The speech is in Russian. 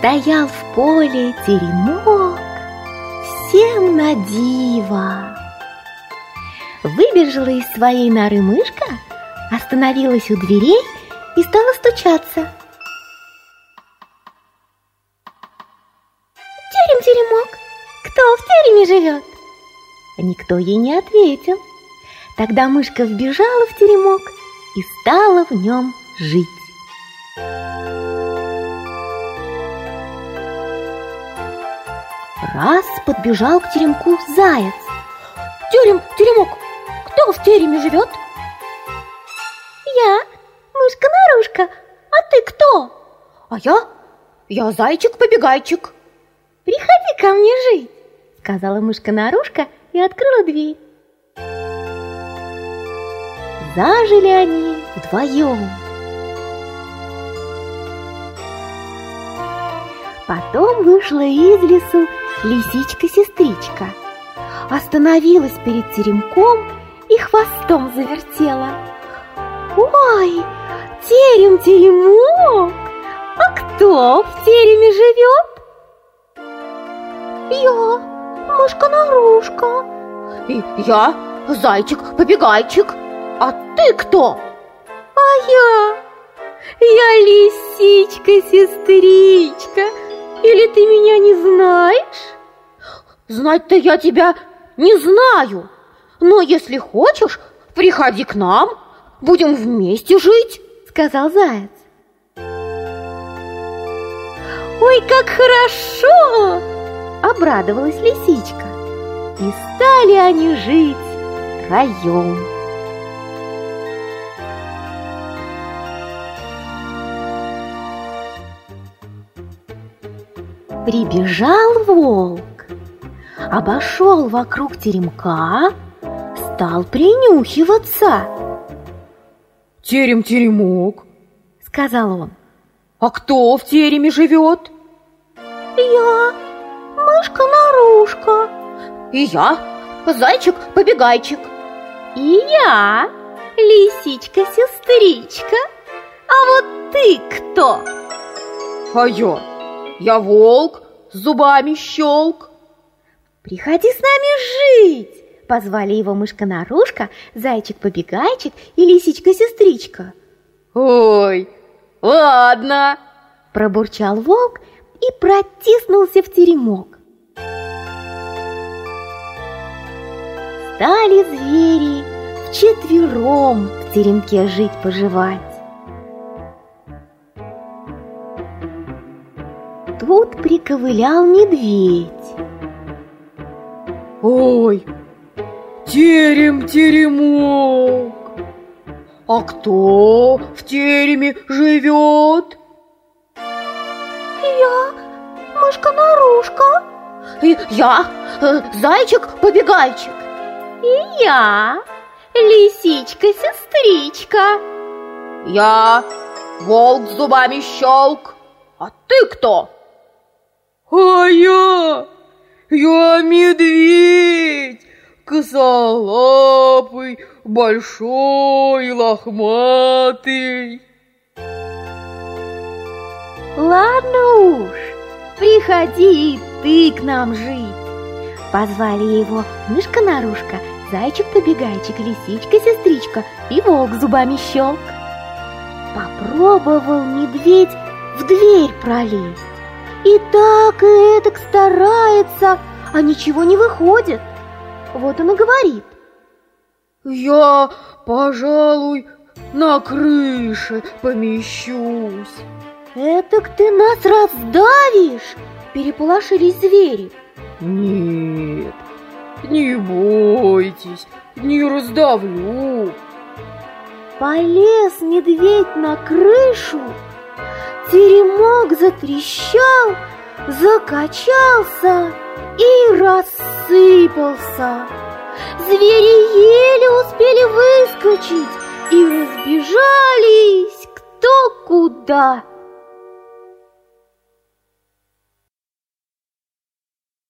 Стоял в поле теремок, всем на диво. Выбежала из своей норы мышка, остановилась у дверей и стала стучаться. Терем-теремок, кто в тереме живет? Никто ей не ответил. Тогда мышка вбежала в теремок и стала в нем жить. Раз подбежал к теремку заяц. Терем, теремок, кто в тереме живет? Я, мышка-нарушка, а ты кто? А я, я зайчик-побегайчик. Приходи ко мне жить, сказала мышка-нарушка и открыла дверь. Зажили они вдвоем. Потом вышла из лесу лисичка-сестричка. Остановилась перед теремком и хвостом завертела. Ой, терем-теремок, а кто в тереме живет? Я, мышка-нарушка. И я, зайчик-побегайчик. А ты кто? А я, я лисичка-сестричка. Или ты меня не знаешь? Знать-то я тебя не знаю. Но если хочешь, приходи к нам, будем вместе жить, сказал заяц. Ой, как хорошо! Обрадовалась лисичка. И стали они жить втроем. Прибежал волк, обошел вокруг теремка, стал принюхиваться. Терем-теремок, сказал он. А кто в тереме живет? Я, мышка-нарушка. И я, зайчик-побегайчик. И я, лисичка-сестричка. А вот ты кто? А я, я волк, зубами щелк. Приходи с нами жить, позвали его мышка-нарушка, зайчик-побегайчик и лисичка-сестричка. Ой, ладно, пробурчал волк и протиснулся в теремок. Стали звери вчетвером в теремке жить-поживать. Тут приковылял медведь. Ой, терем-теремок, а кто в тереме живет? Я, мышка-нарушка. Я, э, зайчик-побегайчик. И я, лисичка-сестричка. Я, волк с зубами щелк. А ты кто? А я, я медведь, косолапый, большой, лохматый. Ладно уж, приходи и ты к нам жить. Позвали его мышка-нарушка, зайчик-побегайчик, лисичка-сестричка и волк зубами щелк. Попробовал медведь в дверь пролезть. И так и этак старается, а ничего не выходит. Вот он и говорит. Я, пожалуй, на крыше помещусь. Этак ты нас раздавишь, переполошились звери. Нет, не бойтесь, не раздавлю. Полез медведь на крышу, теремок затрещал, закачался и рассыпался. Звери еле успели выскочить и разбежались кто куда.